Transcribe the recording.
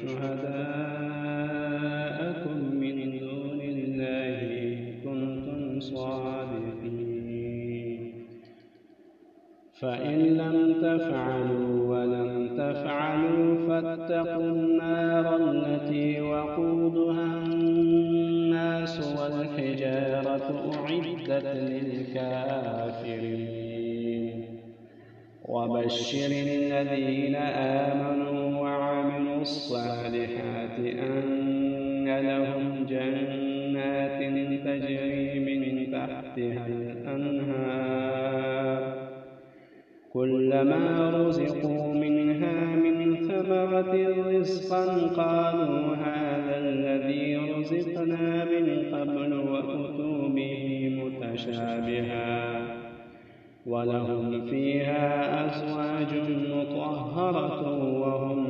شهداءكم من دون الله إن كنتم صادقين. فإن لم تفعلوا ولم تفعلوا فاتقوا النار التي وقودها الناس والحجارة أعدت للكافرين. وبشر الذين آمنوا تجري من تحتها الأنهار. كلما رزقوا منها من ثمرة رزقا قالوا هذا الذي رزقنا من قبل وأتوا به متشابها. ولهم فيها أزواج مطهرة وهم